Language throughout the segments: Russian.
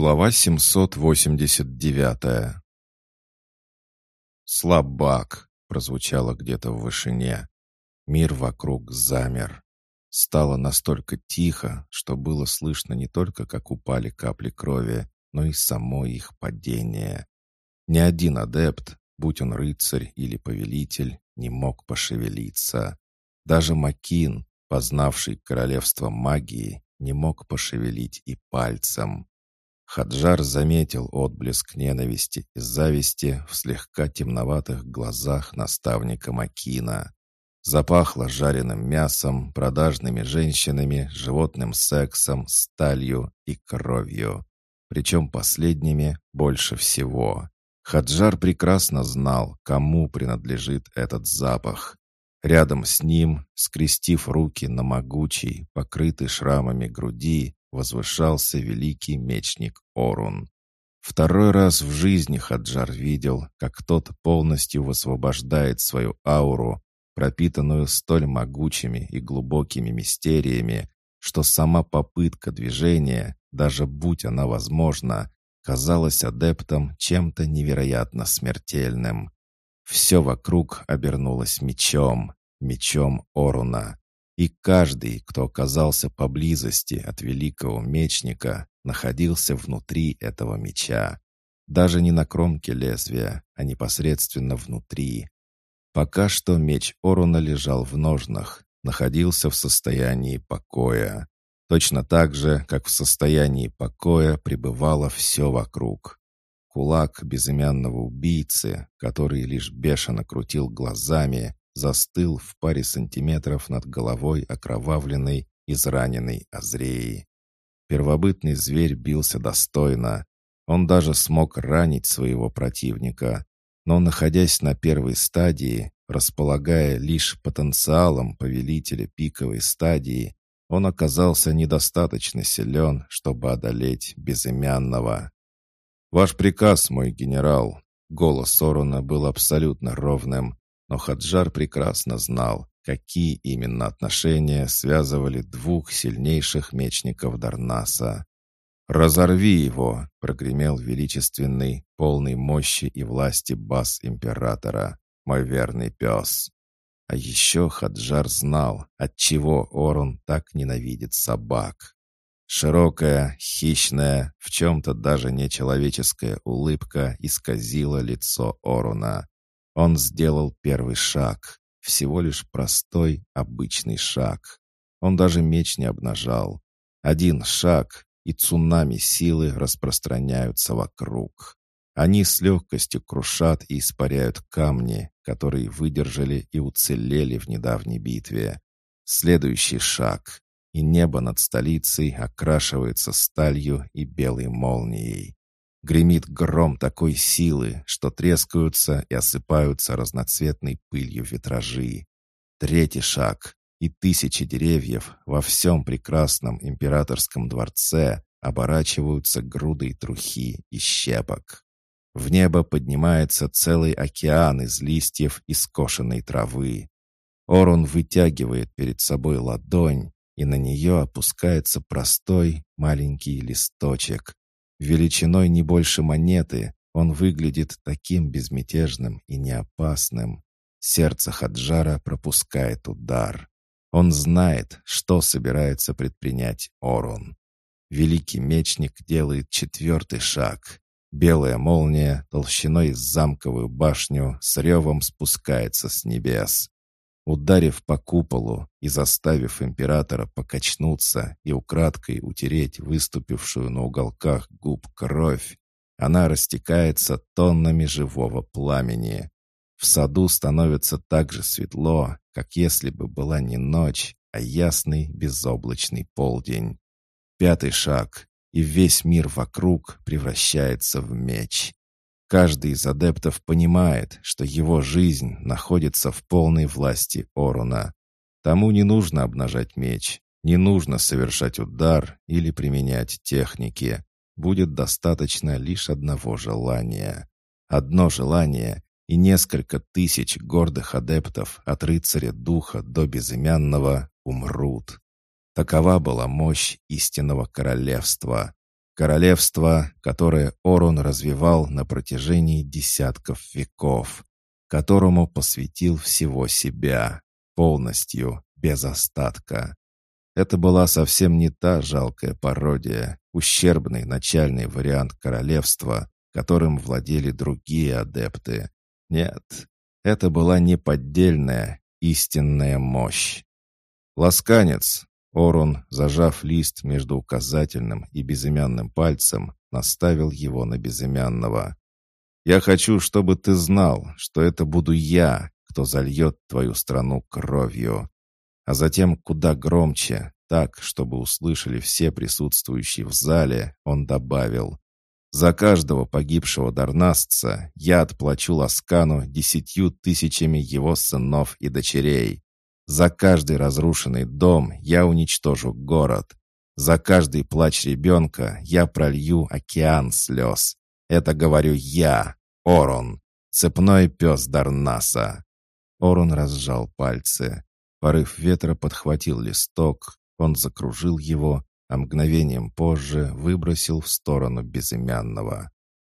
Глава 789 «Слабак!» — прозвучало где-то в вышине. Мир вокруг замер. Стало настолько тихо, что было слышно не только, как упали капли крови, но и само их падение. Ни один адепт, будь он рыцарь или повелитель, не мог пошевелиться. Даже Макин, познавший королевство магии, не мог пошевелить и пальцем. Хаджар заметил отблеск ненависти и зависти в слегка темноватых глазах наставника Макина. Запахло жареным мясом, продажными женщинами, животным сексом, сталью и кровью. Причем последними больше всего. Хаджар прекрасно знал, кому принадлежит этот запах. Рядом с ним, скрестив руки на могучей, покрытой шрамами груди, возвышался великий мечник Орун. Второй раз в жизни Хаджар видел, как тот полностью высвобождает свою ауру, пропитанную столь могучими и глубокими мистериями, что сама попытка движения, даже будь она возможна, казалась адептом чем-то невероятно смертельным. Все вокруг обернулось мечом, мечом Оруна. И каждый, кто оказался поблизости от великого мечника, находился внутри этого меча. Даже не на кромке лезвия, а непосредственно внутри. Пока что меч Оруна лежал в ножнах, находился в состоянии покоя. Точно так же, как в состоянии покоя пребывало все вокруг. Кулак безымянного убийцы, который лишь бешено крутил глазами, застыл в паре сантиметров над головой окровавленной, израненной Азреи. Первобытный зверь бился достойно. Он даже смог ранить своего противника. Но, находясь на первой стадии, располагая лишь потенциалом повелителя пиковой стадии, он оказался недостаточно силен, чтобы одолеть безымянного. «Ваш приказ, мой генерал!» Голос Сорона был абсолютно ровным, но Хаджар прекрасно знал, какие именно отношения связывали двух сильнейших мечников Дарнаса. «Разорви его!» — прогремел величественный, полный мощи и власти бас императора, мой верный пес. А еще Хаджар знал, отчего Орун так ненавидит собак. Широкая, хищная, в чем-то даже нечеловеческая улыбка исказила лицо Оруна. Он сделал первый шаг, всего лишь простой, обычный шаг. Он даже меч не обнажал. Один шаг, и цунами силы распространяются вокруг. Они с легкостью крушат и испаряют камни, которые выдержали и уцелели в недавней битве. Следующий шаг, и небо над столицей окрашивается сталью и белой молнией. Гремит гром такой силы, что трескаются и осыпаются разноцветной пылью витражи. Третий шаг, и тысячи деревьев во всем прекрасном императорском дворце оборачиваются грудой трухи и щепок. В небо поднимается целый океан из листьев и скошенной травы. Орун вытягивает перед собой ладонь, и на нее опускается простой маленький листочек, Величиной не больше монеты он выглядит таким безмятежным и неопасным. Сердце Хаджара пропускает удар. Он знает, что собирается предпринять Орун. Великий мечник делает четвертый шаг. Белая молния толщиной с замковую башню с ревом спускается с небес. Ударив по куполу и заставив императора покачнуться и украдкой утереть выступившую на уголках губ кровь, она растекается тоннами живого пламени. В саду становится так же светло, как если бы была не ночь, а ясный безоблачный полдень. Пятый шаг, и весь мир вокруг превращается в меч. Каждый из адептов понимает, что его жизнь находится в полной власти Оруна. Тому не нужно обнажать меч, не нужно совершать удар или применять техники. Будет достаточно лишь одного желания. Одно желание, и несколько тысяч гордых адептов от рыцаря духа до безымянного умрут. Такова была мощь истинного королевства. Королевство, которое Орун развивал на протяжении десятков веков, которому посвятил всего себя, полностью, без остатка. Это была совсем не та жалкая пародия, ущербный начальный вариант королевства, которым владели другие адепты. Нет, это была неподдельная, истинная мощь. Ласканец, Орун, зажав лист между указательным и безымянным пальцем, наставил его на безымянного. «Я хочу, чтобы ты знал, что это буду я, кто зальет твою страну кровью». А затем куда громче, так, чтобы услышали все присутствующие в зале, он добавил. «За каждого погибшего дарнасца я отплачу Ласкану десятью тысячами его сынов и дочерей. За каждый разрушенный дом я уничтожу город. За каждый плач ребенка я пролью океан слез. Это говорю я, Орон, цепной пес Дарнаса. Орон разжал пальцы. Порыв ветра подхватил листок, он закружил его, а мгновением позже выбросил в сторону безымянного.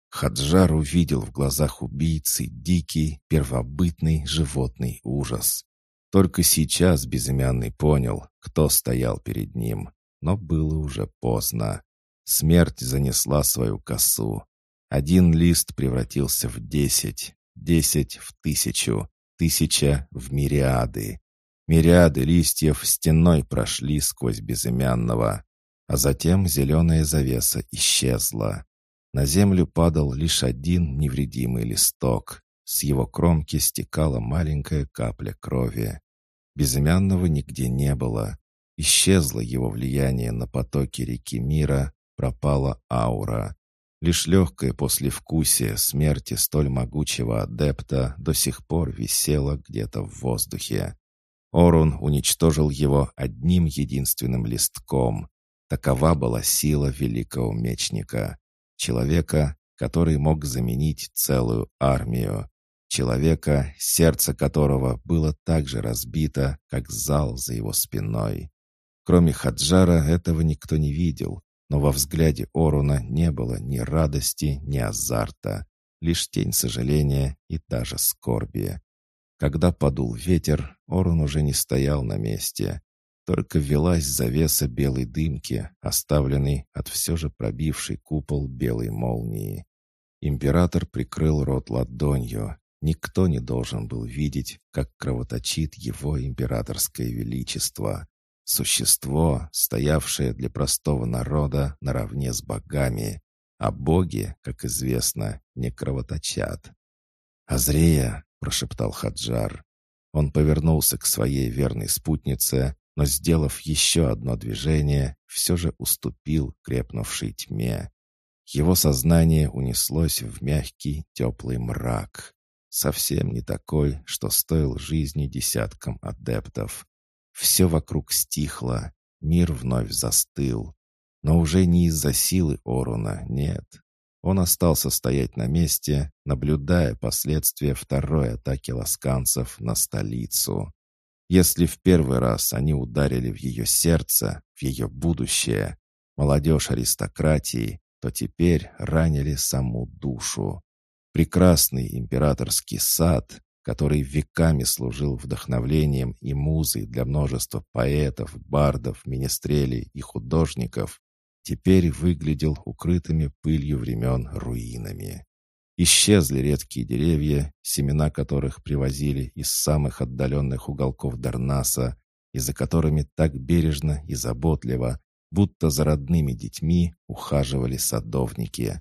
Хаджар увидел в глазах убийцы дикий, первобытный животный ужас. Только сейчас безымянный понял, кто стоял перед ним, но было уже поздно. Смерть занесла свою косу. Один лист превратился в десять, десять в тысячу, тысяча в мириады. Мириады листьев стеной прошли сквозь безымянного, а затем зеленая завеса исчезла. На землю падал лишь один невредимый листок, с его кромки стекала маленькая капля крови. Безымянного нигде не было. Исчезло его влияние на потоки реки мира, пропала аура. Лишь легкое послевкусие смерти столь могучего адепта до сих пор висело где-то в воздухе. Орун уничтожил его одним единственным листком. Такова была сила великого мечника. Человека, который мог заменить целую армию. Человека, сердце которого было так же разбито, как зал за его спиной. Кроме Хаджара этого никто не видел, но во взгляде Оруна не было ни радости, ни азарта, лишь тень сожаления и даже скорби. Когда подул ветер, Орун уже не стоял на месте. Только велась завеса белой дымки, оставленной от все же пробившей купол белой молнии. Император прикрыл рот ладонью, Никто не должен был видеть, как кровоточит его императорское величество. Существо, стоявшее для простого народа наравне с богами, а боги, как известно, не кровоточат. «Азрея!» — прошептал Хаджар. Он повернулся к своей верной спутнице, но, сделав еще одно движение, все же уступил крепнувшей тьме. Его сознание унеслось в мягкий теплый мрак совсем не такой, что стоил жизни десяткам адептов. Все вокруг стихло, мир вновь застыл. Но уже не из-за силы Оруна, нет. Он остался стоять на месте, наблюдая последствия второй атаки ласканцев на столицу. Если в первый раз они ударили в ее сердце, в ее будущее, молодежь аристократии, то теперь ранили саму душу. Прекрасный императорский сад, который веками служил вдохновлением и музой для множества поэтов, бардов, министрелей и художников, теперь выглядел укрытыми пылью времен руинами. Исчезли редкие деревья, семена которых привозили из самых отдаленных уголков Дарнаса, и за которыми так бережно и заботливо, будто за родными детьми, ухаживали садовники.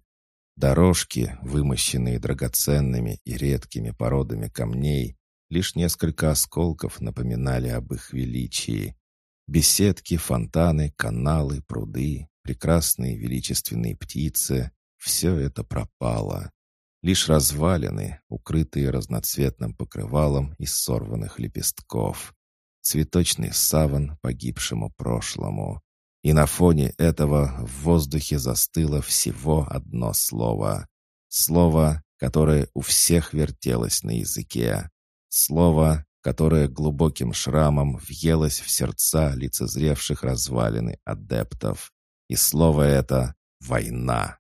Дорожки, вымощенные драгоценными и редкими породами камней, лишь несколько осколков напоминали об их величии. Беседки, фонтаны, каналы, пруды, прекрасные величественные птицы — все это пропало. Лишь развалины, укрытые разноцветным покрывалом из сорванных лепестков. Цветочный саван погибшему прошлому. И на фоне этого в воздухе застыло всего одно слово. Слово, которое у всех вертелось на языке. Слово, которое глубоким шрамом въелось в сердца лицезревших развалины адептов. И слово это Война.